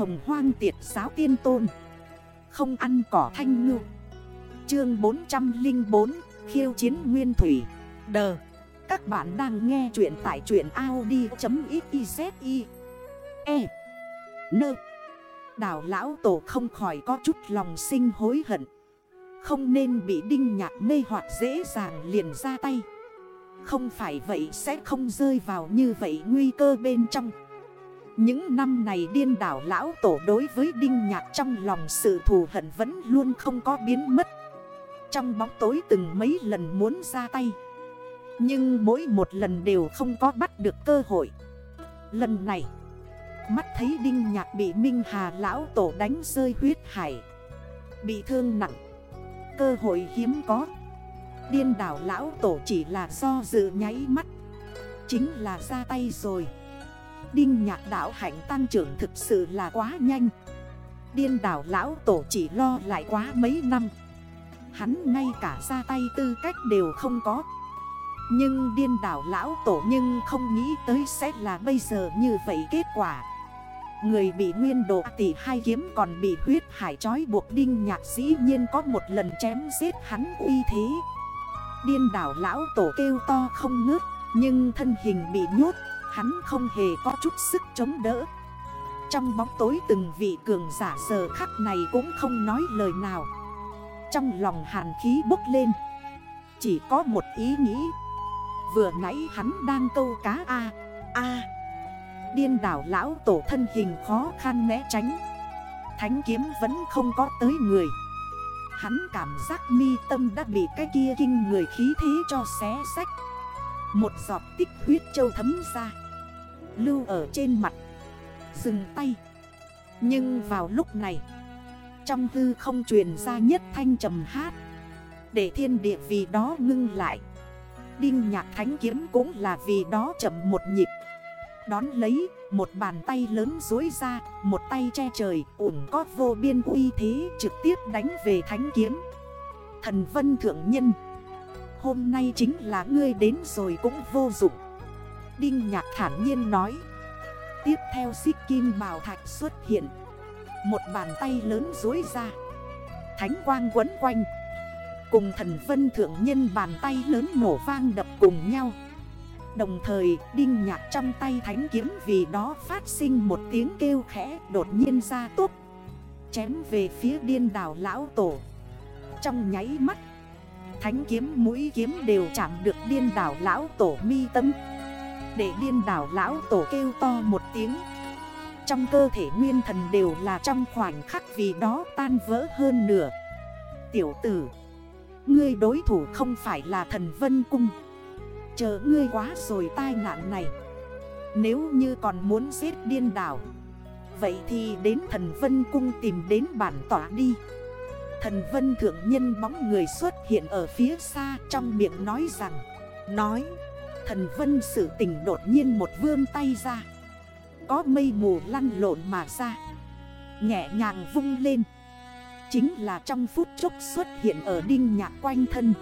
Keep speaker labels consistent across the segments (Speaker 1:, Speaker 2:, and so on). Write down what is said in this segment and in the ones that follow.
Speaker 1: hồng hoang tiệt giáo tiên tôn. Không ăn cỏ thanh ngư. Chương 404 Khiêu chiến nguyên thủy. Đờ. Các bạn đang nghe chuyện tại truyện Audi.xyz E. Nơ Đảo lão tổ không khỏi có chút lòng sinh hối hận. Không nên bị đinh nhạc mê hoặc dễ dàng liền ra tay. Không phải vậy sẽ không rơi vào như vậy nguy cơ bên trong những năm này điên đảo lão tổ đối với đinh nhạc trong lòng sự thù hận vẫn luôn không có biến mất. Trong bóng tối từng mấy lần muốn ra tay, Nhưng mỗi một lần đều không có bắt được cơ hội. Lần này, Mắt thấy đinh nhạc bị Minh Hà lão tổ đánh rơi huyết hải, Bị thương nặng, Cơ hội hiếm có. Điên đảo lão tổ chỉ là do dự nháy mắt, Chính là ra tay rồi. Đinh nhạc đảo hạnh tăng trưởng thực sự là quá nhanh. Điên đảo lão tổ chỉ lo lại quá mấy năm. Hắn ngay cả ra tay tư cách đều không có. Nhưng điên đảo lão tổ nhưng không nghĩ tới sẽ là bây giờ như vậy kết quả. Người bị nguyên độ tỷ hai kiếm còn bị huyết hải trói buộc đinh nhạc dĩ nhiên có một lần chém giết hắn uy thế. Điên đảo lão tổ kêu to không ngớt, Nhưng thân hình bị nhốt. Hắn không hề có chút sức chống đỡ. Trong bóng tối từng vị cường giả giờ khắc này cũng không nói lời nào. Trong lòng hàn khí bốc lên. Chỉ có một ý nghĩ. Vừa nãy hắn đang câu cá A A. Điên đảo lão tổ thân hình khó khăn né tránh. Thánh kiếm vẫn không có tới người. Hắn cảm giác mi tâm đã bị cái kia kinh người khí thế cho xé sách Một giọt tích huyết châu thấm ra. Lưu ở trên mặt. Dừng tay. Nhưng vào lúc này, Trong hư không truyền ra nhất thanh trầm hát. Để thiên địa vì đó ngưng lại. Đinh nhạc thánh kiếm cũng là vì đó chậm một nhịp. Đón lấy, một bàn tay lớn dối ra, Một tay che trời, ủng có vô biên uy thế Trực tiếp đánh về thánh kiếm. Thần vân thượng nhân, Hôm nay chính là ngươi đến rồi cũng vô dụng. Đinh nhạc thản nhiên nói. Tiếp theo xích kim bào thạch xuất hiện. Một bàn tay lớn dối ra. Thánh quang quấn quanh. Cùng thần vân thượng nhân bàn tay lớn nổ vang đập cùng nhau. Đồng thời, đinh nhạc trong tay thánh kiếm vì đó phát sinh một tiếng kêu khẽ đột nhiên ra tốt Chém về phía điên đảo lão tổ. Trong nháy mắt, Thánh kiếm mũi kiếm đều chạm được điên đảo lão tổ mi tâm để điên đảo lão tổ kêu to một tiếng. Trong cơ thể nguyên thần đều là trong khoảnh khắc vì đó tan vỡ hơn nửa. Tiểu tử, Ngươi đối thủ không phải là thần vân cung. Chờ ngươi quá rồi tai nạn này. Nếu như còn muốn giết điên đảo, Vậy thì đến thần vân cung tìm đến bản tỏa đi. Thần vân thượng nhân bóng người xuất hiện ở phía xa trong miệng nói rằng, Nói Thần vân sự tình đột nhiên một vươn tay ra. Có mây mù lăn lộn mà ra. Nhẹ nhàng vung lên. Chính là trong phút chốc xuất hiện ở đinh nhạc quanh thân.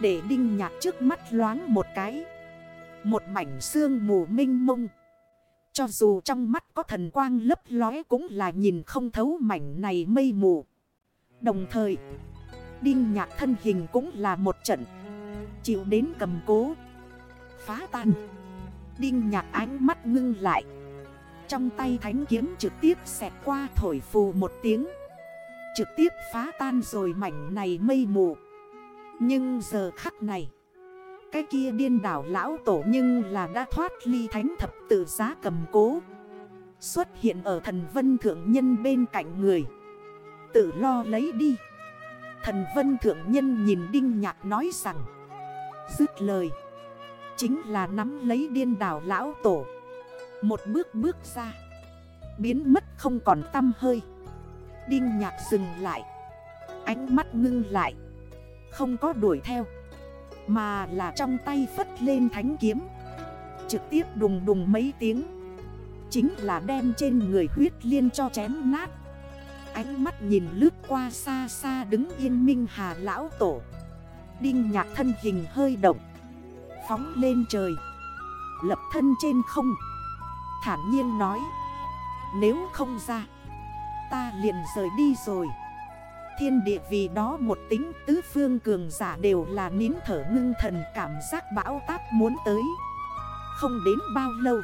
Speaker 1: Để đinh nhạc trước mắt loáng một cái. Một mảnh xương mù minh mông. Cho dù trong mắt có thần quang lấp lóe cũng là nhìn không thấu mảnh này mây mù. Đồng thời, Đinh nhạc thân hình cũng là một trận. Chịu đến cầm cố phá tan. Đinh nhạc ánh mắt ngưng lại. Trong tay thánh kiếm trực tiếp xẹt qua thổi phù một tiếng. Trực tiếp phá tan rồi mảnh này mây mù. Nhưng giờ khắc này, Cái kia điên đảo lão tổ nhưng là đã thoát ly thánh thập tự giá cầm cố. Xuất hiện ở thần vân thượng nhân bên cạnh người. Tự lo lấy đi. Thần vân thượng nhân nhìn đinh nhạc nói rằng, Dứt lời. Chính là nắm lấy điên đảo lão tổ. Một bước bước ra, Biến mất không còn tâm hơi. Đinh nhạc dừng lại, Ánh mắt ngưng lại, Không có đuổi theo, Mà là trong tay phất lên thánh kiếm. Trực tiếp đùng đùng mấy tiếng, Chính là đem trên người huyết liên cho chém nát. Ánh mắt nhìn lướt qua xa xa đứng yên minh hà lão tổ. Đinh nhạc thân hình hơi động Phóng lên trời. Lập thân trên không. Thản nhiên nói, Nếu không ra, Ta liền rời đi rồi. Thiên địa vì đó một tính, tứ phương cường giả đều là nín thở ngưng thần, cảm giác bão táp muốn tới. Không đến bao lâu,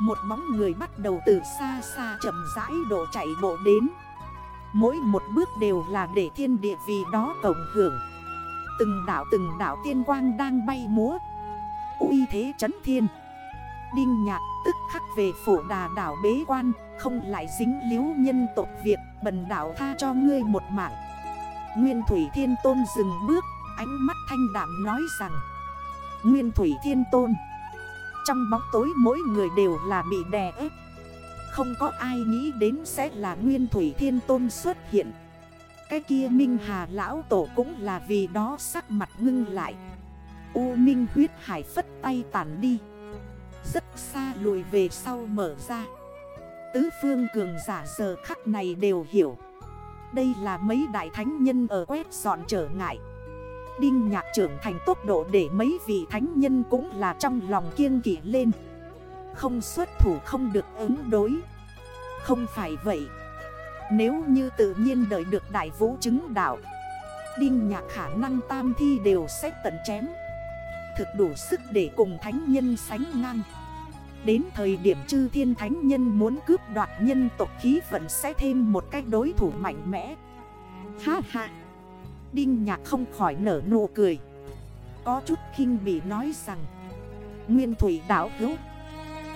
Speaker 1: Một bóng người bắt đầu từ xa xa chậm rãi độ chạy bộ đến. Mỗi một bước đều là để thiên địa vì đó cộng hưởng. Từng đảo từng đảo tiên quang đang bay múa uy thế chấn thiên. Đinh nhạc tức khắc về phủ đà đảo bế quan, Không lại dính liếu nhân tộc việc Bần đảo tha cho ngươi một mạng. Nguyên Thủy Thiên Tôn dừng bước, Ánh mắt thanh đạm nói rằng, Nguyên Thủy Thiên Tôn, Trong bóng tối mỗi người đều là bị đè ép. Không có ai nghĩ đến sẽ là Nguyên Thủy Thiên Tôn xuất hiện. Cái kia Minh Hà Lão Tổ cũng là vì đó sắc mặt ngưng lại. U Minh huyết hải phất tay tản đi. Rất xa lùi về sau mở ra. Tứ phương cường giả giờ khắc này đều hiểu. Đây là mấy đại thánh nhân ở quét dọn trở ngại. Đinh nhạc trưởng thành tốc độ để mấy vị thánh nhân cũng là trong lòng kiêng kỷ lên. Không xuất thủ không được ứng đối. Không phải vậy. Nếu như tự nhiên đợi được đại vũ chứng đạo, Đinh nhạc khả năng tam thi đều sẽ tận chém. Thực đủ sức để cùng thánh nhân sánh ngang. Đến thời điểm chư thiên thánh nhân muốn cướp đoạt nhân tộc khí vận sẽ thêm một cách đối thủ mạnh mẽ. Ha ha! Đinh nhạc không khỏi nở nụ cười. Có chút khinh bị nói rằng, Nguyên thủy đảo hữu,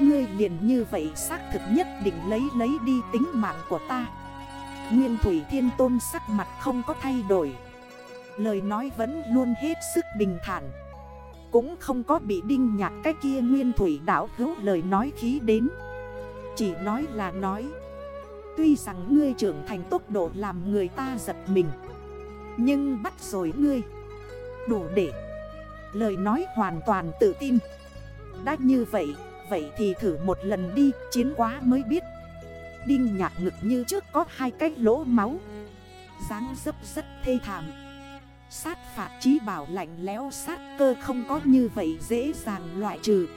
Speaker 1: Ngươi liền như vậy xác thực nhất định lấy lấy đi tính mạng của ta. Nguyên thủy thiên tôn sắc mặt không có thay đổi. Lời nói vẫn luôn hết sức bình thản cũng không có bị đinh nhạc cái kia nguyên thủy đảo hữu lời nói khí đến. Chỉ nói là nói. Tuy rằng ngươi trưởng thành tốc độ làm người ta giật mình. Nhưng bắt rồi ngươi. Đủ để. Lời nói hoàn toàn tự tin. Đã như vậy Vậy thì thử một lần đi, Chiến quá mới biết. Đinh nhạc ngực như trước có hai cái lỗ máu. dáng dấp rất thê thảm. Sát phạt trí bảo lạnh lẽo sát cơ không có như vậy dễ dàng loại trừ.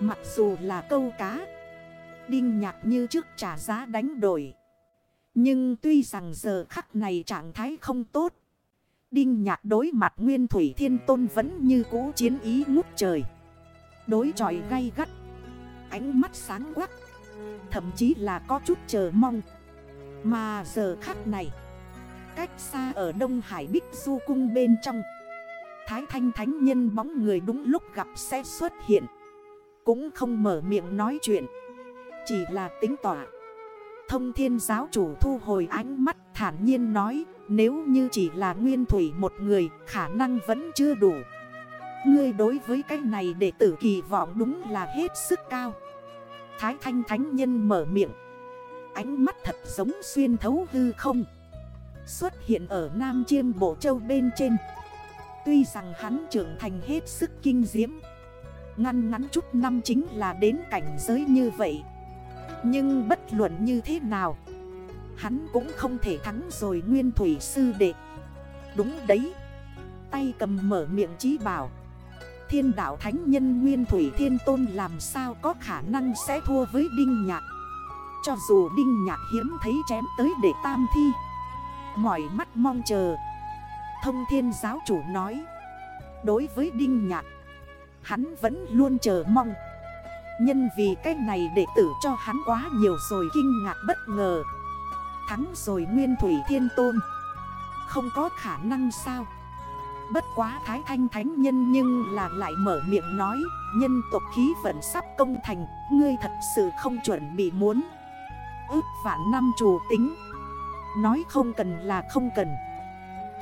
Speaker 1: Mặc dù là câu cá, Đinh nhạc như trước trả giá đánh đổi. Nhưng tuy rằng giờ khắc này trạng thái không tốt, Đinh nhạc đối mặt Nguyên Thủy Thiên Tôn vẫn như cũ chiến ý ngút trời. Đối tròi gay gắt, Ánh mắt sáng quắc, Thậm chí là có chút chờ mong. Mà giờ khắc này Cách xa ở Đông Hải Bích Du Cung bên trong. Thái Thanh Thánh Nhân bóng người đúng lúc gặp sẽ xuất hiện. Cũng không mở miệng nói chuyện. Chỉ là tính tỏa. Thông thiên giáo chủ thu hồi ánh mắt thản nhiên nói, Nếu như chỉ là nguyên thủy một người, khả năng vẫn chưa đủ. Ngươi đối với cái này để tử kỳ vọng đúng là hết sức cao. Thái thanh thánh nhân mở miệng. Ánh mắt thật giống xuyên thấu hư không. Xuất hiện ở Nam Chiêm Bộ Châu bên trên. Tuy rằng hắn trưởng thành hết sức kinh diễm, Ngăn ngắn chút năm chính là đến cảnh giới như vậy. Nhưng bất luận như thế nào, Hắn cũng không thể thắng rồi nguyên thủy sư đệ. Đúng đấy, Tay cầm mở miệng chí bảo, Thiên đạo thánh nhân nguyên thủy thiên tôn làm sao có khả năng sẽ thua với đinh nhạc? Cho dù đinh nhạc hiếm thấy chém tới để tam thi Mỏi mắt mong chờ. Thông thiên giáo chủ nói. Đối với Đinh Nhạc, Hắn vẫn luôn chờ mong. Nhân vì cách này đệ tử cho hắn quá nhiều rồi kinh ngạc bất ngờ. Thắng rồi Nguyên Thủy Thiên Tôn. Không có khả năng sao? Bất quá Thái Thanh Thánh Nhân nhưng là lại mở miệng nói, Nhân tộc khí vận sắp công thành, Ngươi thật sự không chuẩn bị muốn. Ước vạn năm chủ tính. Nói không cần là không cần.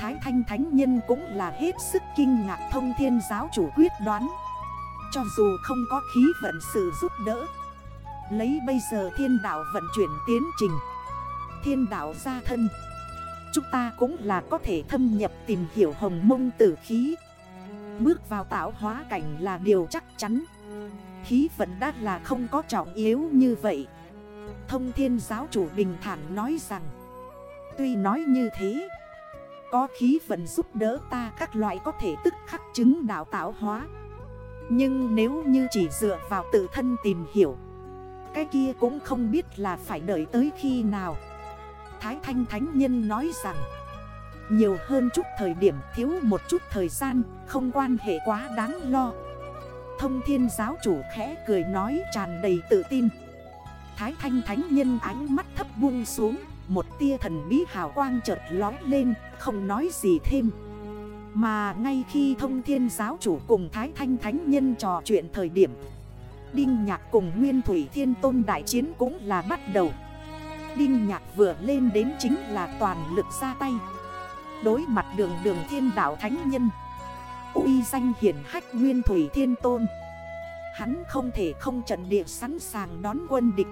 Speaker 1: Thái Thanh Thánh Nhân cũng là hết sức kinh ngạc thông thiên giáo chủ quyết đoán. Cho dù không có khí vận sự giúp đỡ, Lấy bây giờ thiên đạo vận chuyển tiến trình, Thiên đạo ra thân, Chúng ta cũng là có thể thâm nhập tìm hiểu hồng mông tử khí. Bước vào tạo hóa cảnh là điều chắc chắn. Khí vận đã là không có trọng yếu như vậy. Thông thiên giáo chủ bình thản nói rằng Tuy nói như thế, Có khí vận giúp đỡ ta các loại có thể tức khắc chứng đạo tạo hóa. Nhưng nếu như chỉ dựa vào tự thân tìm hiểu, Cái kia cũng không biết là phải đợi tới khi nào. Thái Thanh Thánh Nhân nói rằng, Nhiều hơn chút thời điểm thiếu một chút thời gian, Không quan hệ quá đáng lo. Thông thiên giáo chủ khẽ cười nói tràn đầy tự tin. Thái Thanh Thánh Nhân ánh mắt thấp buông xuống. Một tia thần bí hào quang chợt lói lên, Không nói gì thêm. Mà ngay khi thông thiên giáo chủ cùng Thái Thanh Thánh Nhân trò chuyện thời điểm, Đinh Nhạc cùng Nguyên Thủy Thiên Tôn đại chiến cũng là bắt đầu. Đinh Nhạc vừa lên đến chính là toàn lực ra tay. Đối mặt đường đường thiên đạo thánh nhân, uy danh hiển hách Nguyên Thủy Thiên Tôn, Hắn không thể không trận địa sẵn sàng đón quân địch.